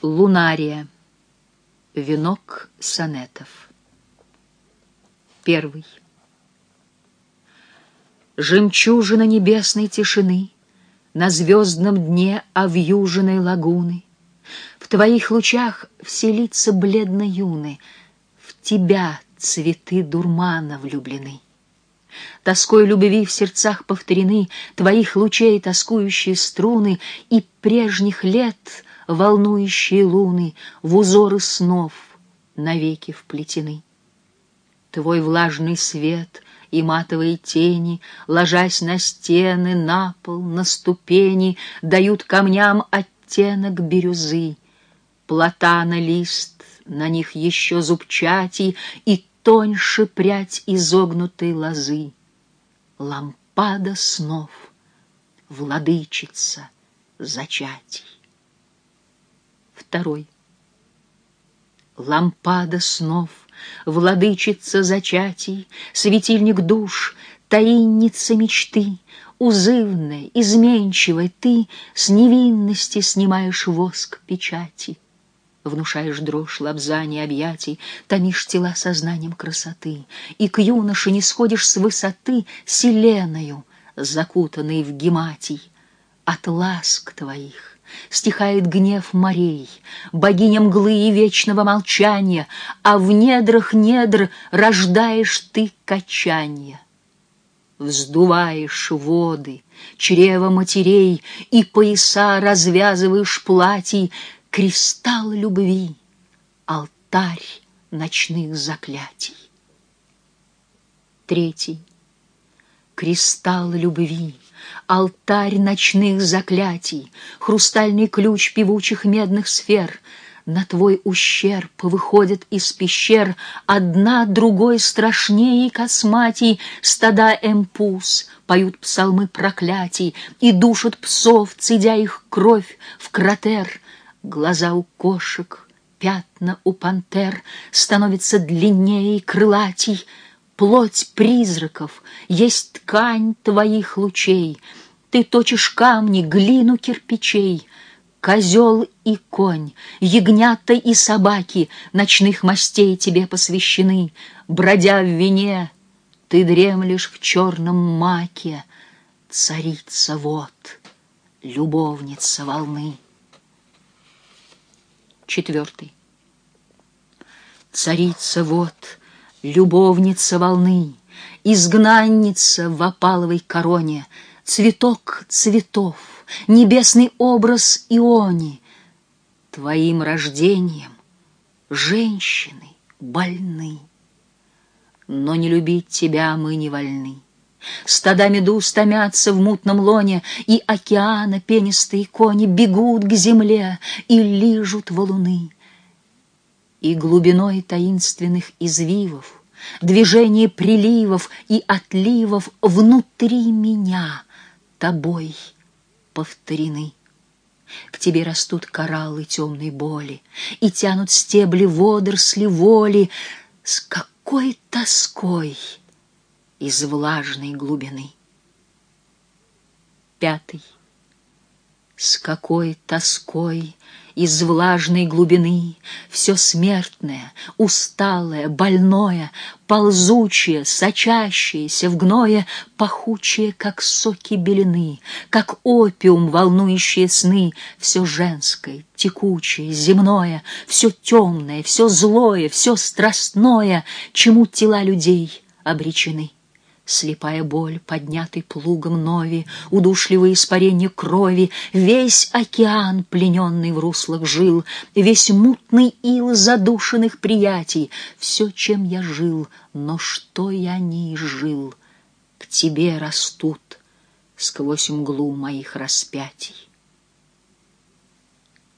Лунария. Венок сонетов. Первый. Жемчужина небесной тишины На звездном дне овьюженной лагуны. В твоих лучах все лица бледно-юны, В тебя цветы дурмана влюблены. Тоской любви в сердцах повторены Твоих лучей тоскующие струны И прежних лет — волнующие луны в узоры снов навеки вплетены. Твой влажный свет и матовые тени, ложась на стены, на пол, на ступени, дают камням оттенок бирюзы. Платана лист, на них еще зубчатей и тоньше прядь изогнутой лозы. Лампада снов, владычица зачатий второй. Лампада снов, владычица зачатий, Светильник душ, таинница мечты, Узывная, изменчивая ты С невинности снимаешь воск печати. Внушаешь дрожь лобзаний объятий, Томишь тела сознанием красоты, И к юноше не сходишь с высоты Селеною, закутанной в гематий, От ласк твоих Стихает гнев морей, богиня мглы и вечного молчания, А в недрах недр рождаешь ты качанье. Вздуваешь воды, чрево матерей, И пояса развязываешь платьей, Кристалл любви, алтарь ночных заклятий. Третий. Кристалл любви — алтарь ночных заклятий, хрустальный ключ певучих медных сфер. На твой ущерб выходят из пещер одна другой страшнее и косматей стада эмпус, поют псалмы проклятий и душат псов, цедя их кровь в кратер. Глаза у кошек, пятна у пантер становятся длиннее и крылатей — Плоть призраков есть ткань твоих лучей. Ты точишь камни, глину кирпичей. Козел и конь, ягнята и собаки Ночных мастей тебе посвящены. Бродя в вине, ты дремлешь в черном маке. Царица вот, любовница волны. Четвертый. Царица вот, любовница волны, изгнанница в опаловой короне, цветок цветов, небесный образ иони. Твоим рождением женщины больны, но не любить тебя мы не вольны. Стада медуз томятся в мутном лоне, И океана пенистые кони Бегут к земле и лижут валуны. И глубиной таинственных извивов движение приливов и отливов внутри меня тобой повторены. К тебе растут кораллы темной боли и тянут стебли водоросли воли с какой тоской из влажной глубины. Пятый. С какой тоской из влажной глубины Все смертное, усталое, больное, Ползучее, сочащееся в гное, Пахучее, как соки белины, Как опиум, волнующие сны, Все женское, текучее, земное, Все темное, все злое, все страстное, Чему тела людей обречены. Слепая боль, поднятый плугом нови, Удушливые испарения крови, Весь океан, плененный в руслах жил, Весь мутный ил задушенных приятий, Все, чем я жил, но что я не жил, К тебе растут сквозь мглу моих распятий.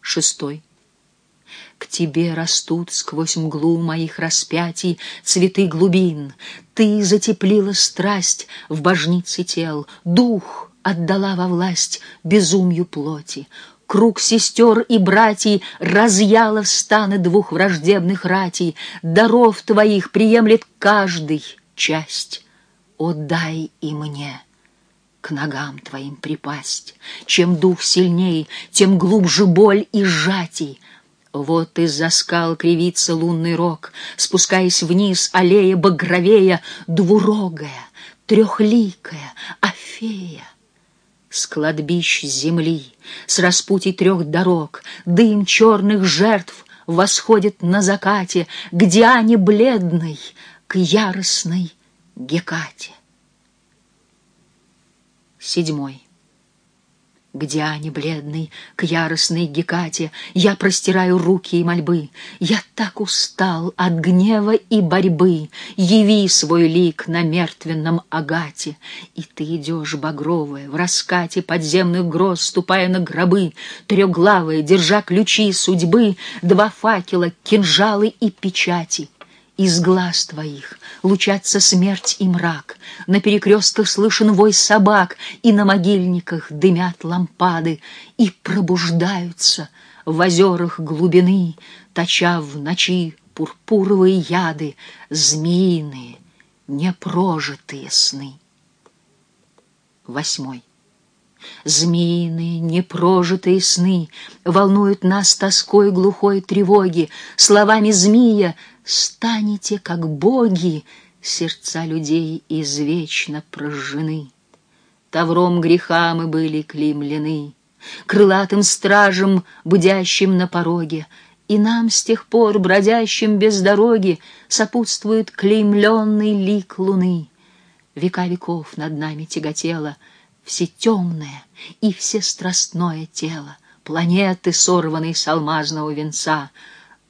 Шестой. К тебе растут сквозь мглу моих распятий Цветы глубин. Ты затеплила страсть в божнице тел, Дух отдала во власть безумью плоти. Круг сестер и братьей разъяла в станы двух враждебных ратей. Даров твоих приемлет каждый часть. О, дай и мне к ногам твоим припасть. Чем дух сильней, тем глубже боль и сжатий — Вот из-за скал кривится лунный рог, Спускаясь вниз, аллея багровея, Двурогая, трехликая, Афея. С кладбищ земли, с распутий трех дорог, Дым черных жертв восходит на закате К Диане бледной, к яростной Гекате. Седьмой. К Диане бледной, к яростной Гекате Я простираю руки и мольбы. Я так устал от гнева и борьбы. Яви свой лик на мертвенном агате. И ты идешь, багровая, в раскате Подземных гроз, ступая на гробы, Трехглавая, держа ключи судьбы, Два факела, кинжалы и печати — из глаз твоих лучатся смерть и мрак, На перекрестках слышен вой собак, И на могильниках дымят лампады, И пробуждаются в озерах глубины, Точа в ночи пурпуровые яды, Змеиные, непрожитые сны. Восьмой. Змеиные, непрожитые сны Волнуют нас тоской глухой тревоги, Словами змея станете, как боги, сердца людей извечно прожжены. Тавром греха мы были клеймлены, крылатым стражем, будящим на пороге, и нам с тех пор, бродящим без дороги, сопутствует клеймленный лик луны. Века веков над нами тяготело все темное и все страстное тело, планеты, сорванные с алмазного венца —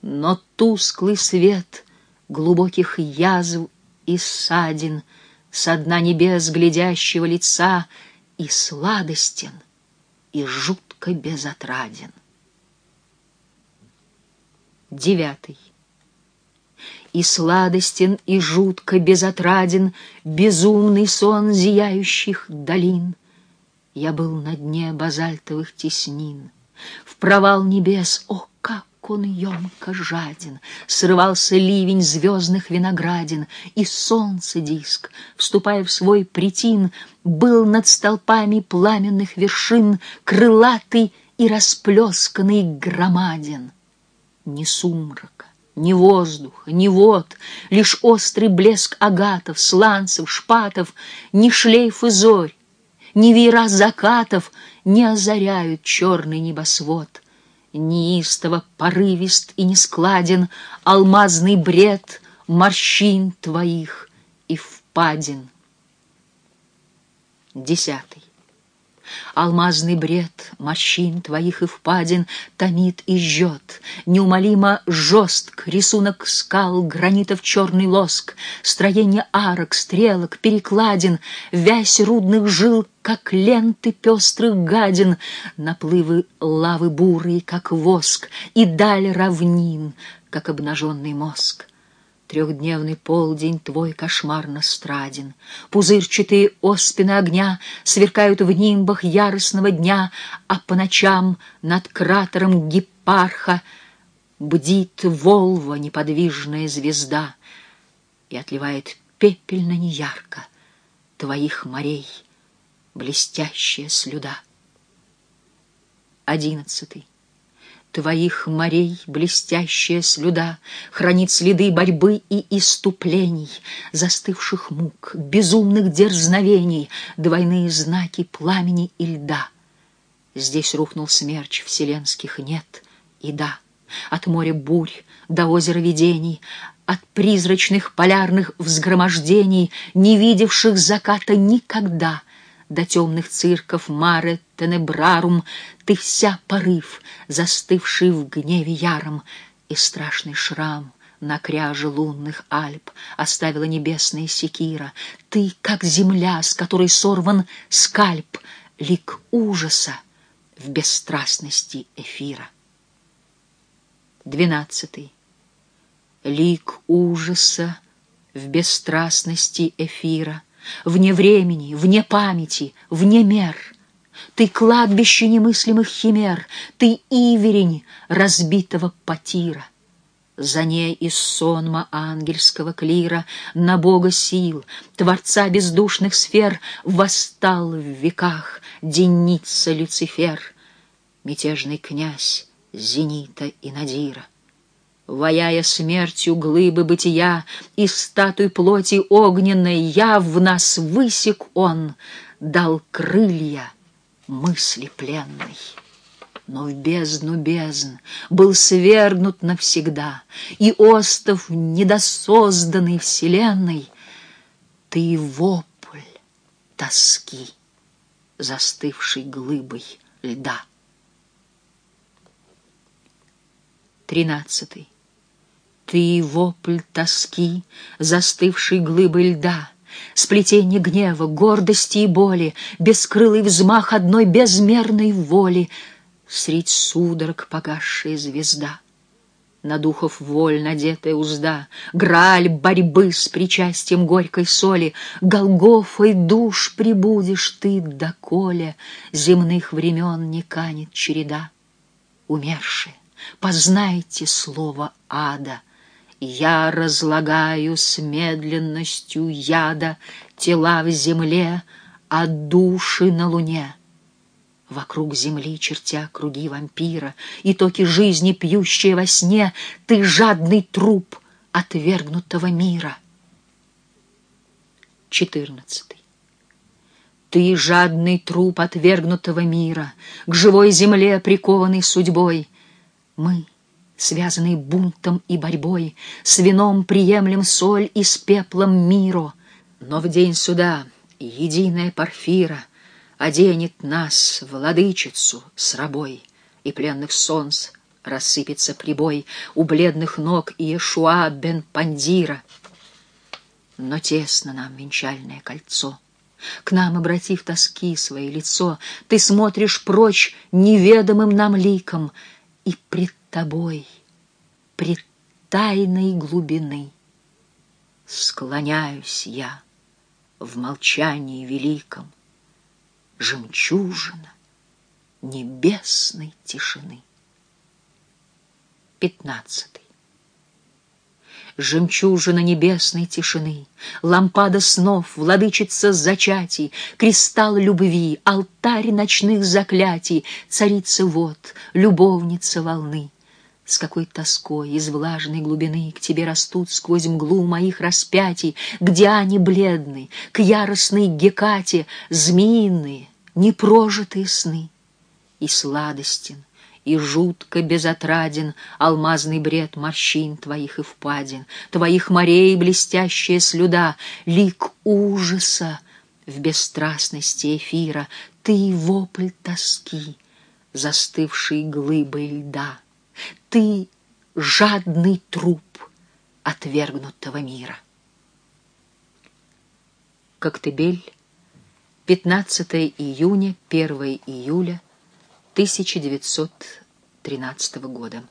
но тусклый свет глубоких язв и ссадин Со дна небес глядящего лица И сладостен, и жутко безотраден. Девятый. И сладостен, и жутко безотраден Безумный сон зияющих долин. Я был на дне базальтовых теснин, В провал небес, о, как он емко жаден, Срывался ливень звездных виноградин, И солнце диск, вступая в свой притин, Был над столпами пламенных вершин Крылатый и расплесканный громаден. Ни сумрака, ни воздуха, ни вод, Лишь острый блеск агатов, сланцев, шпатов, Ни шлейф и зорь, ни веера закатов Не озаряют черный небосвод — Неистово порывист и нескладен Алмазный бред морщин твоих и впадин. Десятый. Алмазный бред морщин твоих и впадин Томит и жжет, неумолимо жестк Рисунок скал, гранитов черный лоск, Строение арок, стрелок, перекладин, Вязь рудных жил, как ленты пестрых гадин, Наплывы лавы бурые, как воск, И даль равнин, как обнаженный мозг. Трехдневный полдень твой кошмарно страден. Пузырчатые оспины огня Сверкают в нимбах яростного дня, А по ночам над кратером гепарха Бдит Волва, неподвижная звезда, И отливает пепельно неярко Твоих морей блестящая слюда. Одиннадцатый. Твоих морей блестящая слюда Хранит следы борьбы и иступлений, Застывших мук, безумных дерзновений, Двойные знаки пламени и льда. Здесь рухнул смерч вселенских нет и да. От моря бурь до озера видений, От призрачных полярных взгромождений, Не видевших заката никогда — до темных цирков Маре Тенебрарум Ты вся порыв, застывший в гневе яром, И страшный шрам на кряже лунных Альп Оставила небесная секира. Ты, как земля, с которой сорван скальп, Лик ужаса в бесстрастности эфира. Двенадцатый. Лик ужаса в бесстрастности эфира — вне времени, вне памяти, вне мер. Ты кладбище немыслимых химер, ты иверень разбитого потира. За ней из сонма ангельского клира На Бога сил, Творца бездушных сфер, Восстал в веках Деница Люцифер. Мятежный князь Зенита и Надира. Ваяя смертью глыбы бытия и статуй плоти огненной, Я в нас высек он, дал крылья мысли пленной. Но в бездну бездн был свергнут навсегда, И остов недосозданной вселенной, Ты вопль тоски, застывший глыбой льда. Тринадцатый. Ты вопль тоски, застывший глыбой льда, Сплетение гнева, гордости и боли, Бескрылый взмах одной безмерной воли, Средь судорог погасшая звезда. На духов воль надетая узда, Грааль борьбы с причастием горькой соли, Голгофой душ прибудешь ты, доколе Земных времен не канет череда. Умершие, познайте слово ада — я разлагаю с медленностью яда Тела в земле, а души на луне. Вокруг земли, чертя круги вампира, И токи жизни, пьющие во сне, Ты жадный труп отвергнутого мира. Четырнадцатый. Ты жадный труп отвергнутого мира, К живой земле прикованный судьбой. Мы — связанный бунтом и борьбой, с вином приемлем соль и с пеплом миру. Но в день суда единая Порфира оденет нас, владычицу, с рабой, и пленных солнц рассыпется прибой у бледных ног Иешуа бен Пандира. Но тесно нам венчальное кольцо. К нам, обратив тоски свое лицо, Ты смотришь прочь неведомым нам ликом, И пред тобой, пред тайной глубины. Склоняюсь я в молчании великом, Жемчужина небесной тишины. Пятнадцатый. Жемчужина небесной тишины, Лампада снов, владычица зачатий, Кристалл любви, алтарь ночных заклятий, Царица вод, любовница волны. С какой тоской из влажной глубины К тебе растут сквозь мглу моих распятий, К Диане бледной, к яростной Гекате Змеиные, непрожитые сны. И сладостен, и жутко безотраден Алмазный бред морщин твоих и впадин, Твоих морей блестящая слюда, Лик ужаса в бесстрастности эфира, Ты вопль тоски, застывший глыбой льда. Ты жадный труп отвергнутого мира. Коктебель, 15 июня, 1 июля 1913 года.